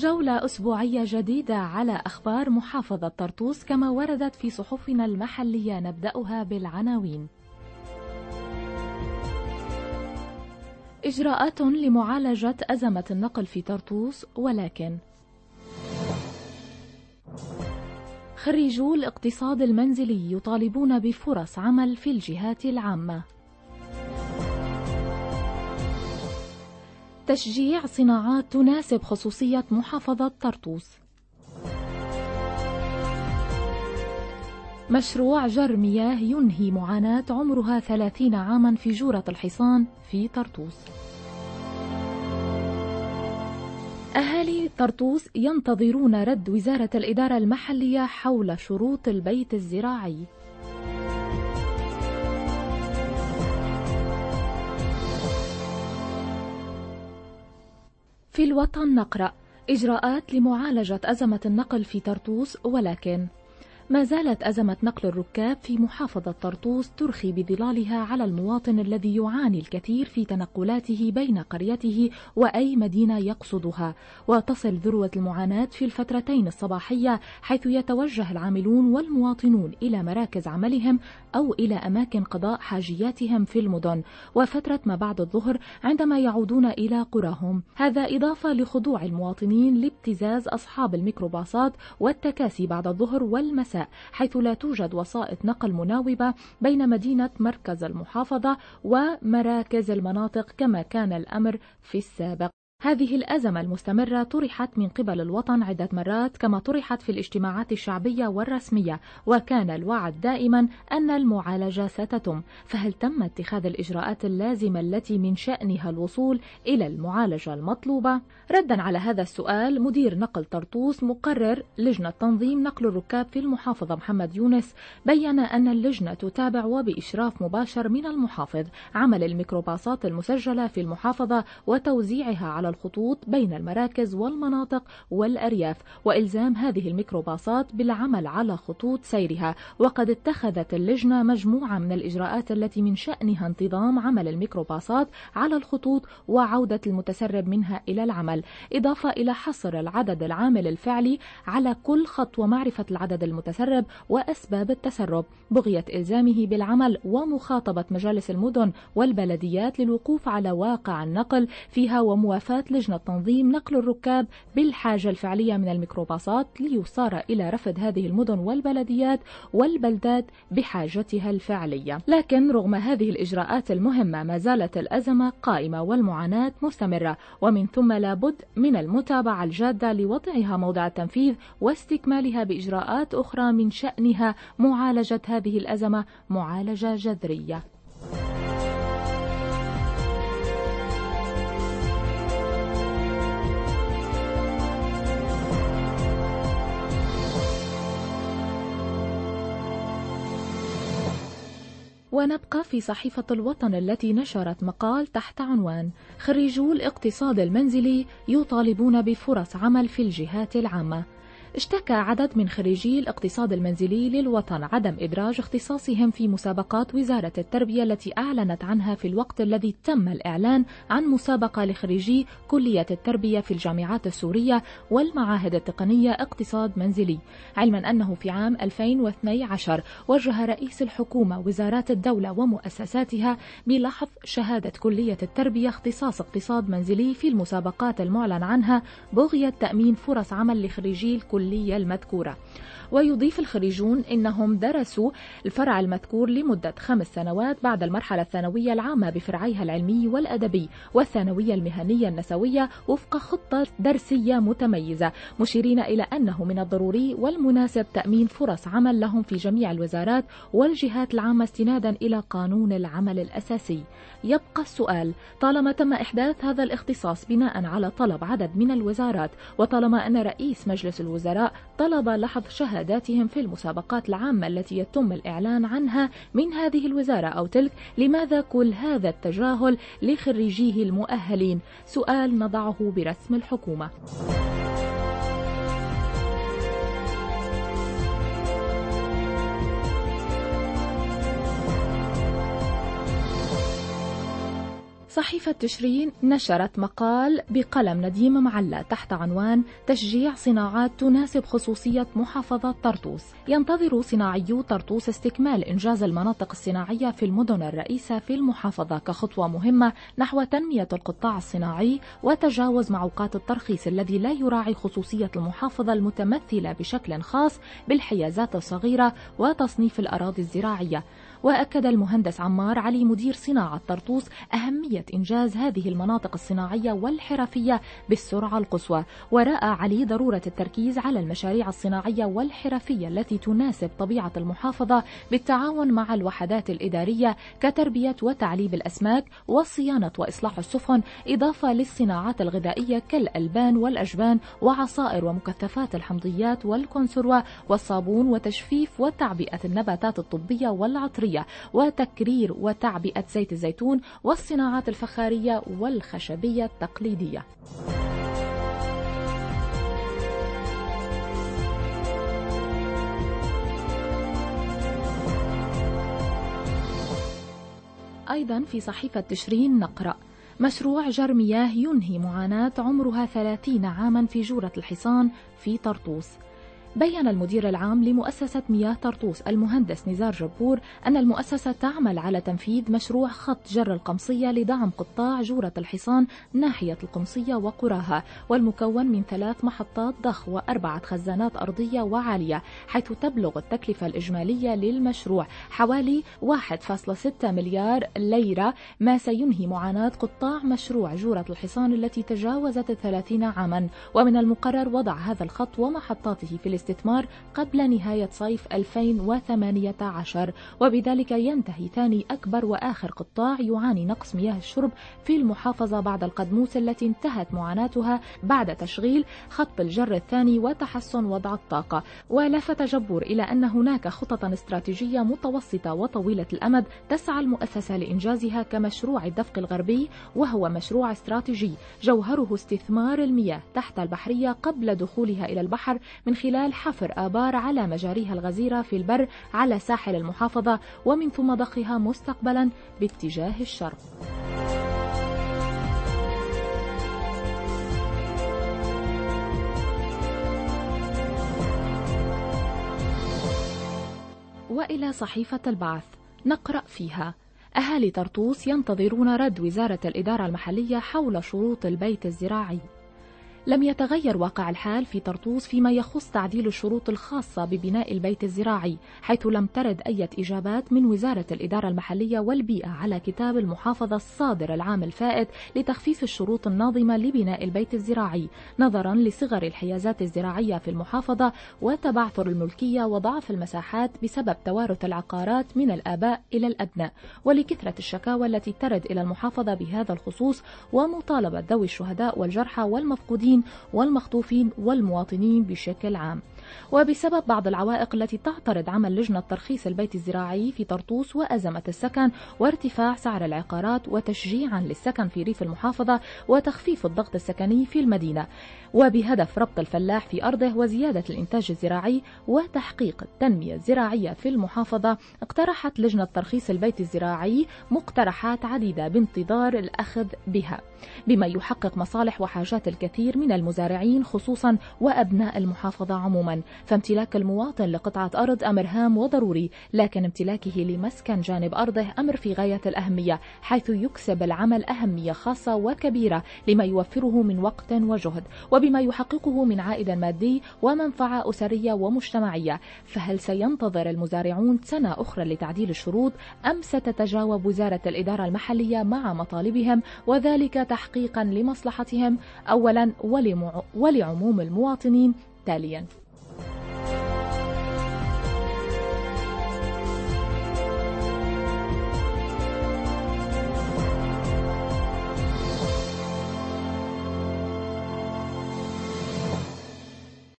جولة أسبوعية جديدة على أخبار محافظة طرطوس كما وردت في صحفنا المحلية نبدأها بالعناوين. إجراءات لمعالجة أزمة النقل في طرطوس ولكن خريجو الاقتصاد المنزلي يطالبون بفرص عمل في الجهات العامة. تشجيع صناعات تناسب خصوصية محافظة طرطوس. مشروع جر مياه ينهي معاناة عمرها ثلاثين عاما في جورة الحصان في طرطوس. أهالي طرطوس ينتظرون رد وزارة الإدارة المحلية حول شروط البيت الزراعي. في الوطن نقرأ إجراءات لمعالجة أزمة النقل في طرطوس ولكن ما زالت أزمة نقل الركاب في محافظة طرطوس ترخي بظلالها على المواطن الذي يعاني الكثير في تنقلاته بين قريته وأي مدينة يقصدها. وتصل ذروة المعاناة في الفترتين الصباحية حيث يتوجه العاملون والمواطنون إلى مراكز عملهم أو إلى أماكن قضاء حاجياتهم في المدن. وفترة ما بعد الظهر عندما يعودون إلى قراهم. هذا إضافة لخضوع المواطنين لابتزاز أصحاب الميكروباصات والتكاسي بعد الظهر والمساء. حيث لا توجد وسائط نقل مناوبة بين مدينة مركز المحافظة ومراكز المناطق كما كان الأمر في السابق. هذه الأزمة المستمرة طرحت من قبل الوطن عدة مرات كما طرحت في الاجتماعات الشعبية والرسمية وكان الوعد دائما أن المعالجة ستتم فهل تم اتخاذ الإجراءات اللازمة التي من شأنها الوصول إلى المعالجة المطلوبة؟ ردا على هذا السؤال مدير نقل طرطوس مقرر لجنة تنظيم نقل الركاب في المحافظة محمد يونس بين أن اللجنة تتابع وبإشراف مباشر من المحافظ عمل الميكروباصات المسجلة في المحافظة وتوزيعها على الخطوط بين المراكز والمناطق والأرياف وإلزام هذه الميكروباصات بالعمل على خطوط سيرها. وقد اتخذت اللجنة مجموعة من الإجراءات التي من شأنها انتظام عمل الميكروباصات على الخطوط وعودة المتسرب منها إلى العمل. إضافة إلى حصر العدد العامل الفعلي على كل خط ومعرفة العدد المتسرب وأسباب التسرب. بغية إلزامه بالعمل ومخاطبة مجالس المدن والبلديات للوقوف على واقع النقل فيها وموافاة لجنة تنظيم نقل الركاب بالحاجة الفعلية من الميكروباصات ليصار إلى رفض هذه المدن والبلديات والبلدات بحاجتها الفعلية. لكن رغم هذه الإجراءات المهمة ما زالت الأزمة قائمة والمعاناة مستمرة. ومن ثم لابد من المتابعة الجادة لوضعها موضع التنفيذ واستكمالها بإجراءات أخرى من شأنها معالجة هذه الأزمة معالجة جذرية. ونبقى في صحيفة الوطن التي نشرت مقال تحت عنوان خريجو الاقتصاد المنزلي يطالبون بفرص عمل في الجهات العامة اشتكى عدد من خريجي الاقتصاد المنزلي للوطن عدم إدراج اختصاصهم في مسابقات وزارة التربية التي أعلنت عنها في الوقت الذي تم الإعلان عن مسابقة لخريجي كلية التربية في الجامعات السورية والمعاهد التقنية اقتصاد منزلي. علما أنه في عام 2012 وجه رئيس الحكومة وزارات الدولة ومؤسساتها بلحظ شهادة كلية التربية اختصاص اقتصاد منزلي في المسابقات المعلن عنها بغية تأمين فرص عمل لخريجي الكلية الكلية المذكورة. ويضيف الخريجون إنهم درسوا الفرع المذكور لمدة خمس سنوات بعد المرحلة الثانوية العامة بفرعيها العلمي والأدبي والثانوية المهنية النسوية وفق خطة درسية متميزة مشيرين إلى أنه من الضروري والمناسب تأمين فرص عمل لهم في جميع الوزارات والجهات العامة استنادا إلى قانون العمل الأساسي. يبقى السؤال طالما تم إحداث هذا الاختصاص بناء على طلب عدد من الوزارات وطالما أن رئيس مجلس الوزراء طلب لحظ شهاداتهم في المسابقات العامة التي يتم الإعلان عنها من هذه الوزارة أو تلك لماذا كل هذا التجاهل لخريجيه المؤهلين؟ سؤال نضعه برسم الحكومة. صحيفة تشرين نشرت مقال بقلم نديم معلى تحت عنوان تشجيع صناعات تناسب خصوصية محافظة طرطوس. ينتظر صناعيو طرطوس استكمال إنجاز المناطق الصناعية في المدن الرئيسة في المحافظة كخطوة مهمة نحو تنمية القطاع الصناعي وتجاوز معوقات الترخيص الذي لا يراعي خصوصية المحافظة المتمثلة بشكل خاص بالحيازات الصغيرة وتصنيف الأراضي الزراعية. وأكد المهندس عمار علي مدير صناعة طرطوس أهمية إنجاز هذه المناطق الصناعية والحرفية بالسرعة القصوى ورأى علي ضرورة التركيز على المشاريع الصناعية والحرفية التي تناسب طبيعة المحافظة بالتعاون مع الوحدات الإدارية كتربية وتعليب الأسماك وصيانة وإصلاح السفن إضافة للصناعات الغذائية كالألبان والأجبان وعصائر ومكثفات الحمضيات والكونسروة والصابون وتجفيف وتعبئة النباتات الطبية والعطرية وتكرير وتعبئة زيت الزيتون والصناعات الفخارية والخشبية التقليدية. أيضا في صحيفة تشرين نقرأ مشروع جر مياه ينهي معاناة عمرها 30 عاما في جورة الحصان في طرطوس بين المدير العام لمؤسسة مياه طرطوس المهندس نزار جبور أن المؤسسة تعمل على تنفيذ مشروع خط جر القمصية لدعم قطاع جورة الحصان ناحية القمصية وقراها والمكون من ثلاث محطات ضخ وأربعة خزانات أرضية وعالية حيث تبلغ التكلفة الإجمالية للمشروع حوالي 1.6 مليار ليرة ما سينهي معاناة قطاع مشروع جورة الحصان التي تجاوزت الثلاثين عاما. ومن المقرر وضع هذا الخط ومحطاته في الاستثمار قبل نهاية صيف 2018 وبذلك ينتهي ثاني أكبر وآخر قطاع يعاني نقص مياه الشرب في المحافظة بعد القدموس التي انتهت معاناتها بعد تشغيل خط الجر الثاني وتحسن وضع الطاقة. ولفت جبور إلى أن هناك خططا استراتيجية متوسطة وطويلة الأمد تسعى المؤسسة لإنجازها كمشروع الدفق الغربي وهو مشروع استراتيجي جوهره استثمار المياه تحت البحرية قبل دخولها إلى البحر من خلال خلال حفر آبار على مجاريها الغزيرة في البر على ساحل المحافظة ومن ثم ضخها مستقبلا باتجاه الشرق. وإلى صحيفة البعث نقرأ فيها أهالي طرطوس ينتظرون رد وزارة الإدارة المحلية حول شروط البيت الزراعي لم يتغير واقع الحال في طرطوس فيما يخص تعديل الشروط الخاصة ببناء البيت الزراعي حيث لم ترد أي إجابات من وزارة الإدارة المحلية والبيئة على كتاب المحافظة الصادر العام الفائت لتخفيف الشروط الناظمة لبناء البيت الزراعي نظرا لصغر الحيازات الزراعية في المحافظة وتبعثر الملكية وضعف المساحات بسبب توارث العقارات من الآباء إلى الأبناء. ولكثرة الشكاوى التي ترد إلى المحافظة بهذا الخصوص ومطالبة ذوي الشهداء والجرحى والمفقودين والمخطوفين والمواطنين بشكل عام. وبسبب بعض العوائق التي تعترض عمل لجنة ترخيص البيت الزراعي في طرطوس وأزمة السكن وارتفاع سعر العقارات وتشجيعا للسكن في ريف المحافظة وتخفيف الضغط السكني في المدينة. وبهدف ربط الفلاح في أرضه وزيادة الإنتاج الزراعي وتحقيق التنمية الزراعية في المحافظة اقترحت لجنة ترخيص البيت الزراعي مقترحات عديدة بانتظار الأخذ بها. بما يحقق مصالح وحاجات الكثير من المزارعين خصوصا وأبناء المحافظة عموما. فامتلاك المواطن لقطعة أرض أمر هام وضروري لكن امتلاكه لمسكن جانب أرضه أمر في غاية الأهمية حيث يكسب العمل أهمية خاصة وكبيرة لما يوفره من وقت وجهد وبما يحققه من عائد مادي ومنفعة أسرية ومجتمعية. فهل سينتظر المزارعون سنة أخرى لتعديل الشروط أم ستتجاوب وزارة الإدارة المحلية مع مطالبهم وذلك تحقيقا لمصلحتهم؟ أولا ولعموم المواطنين تاليا.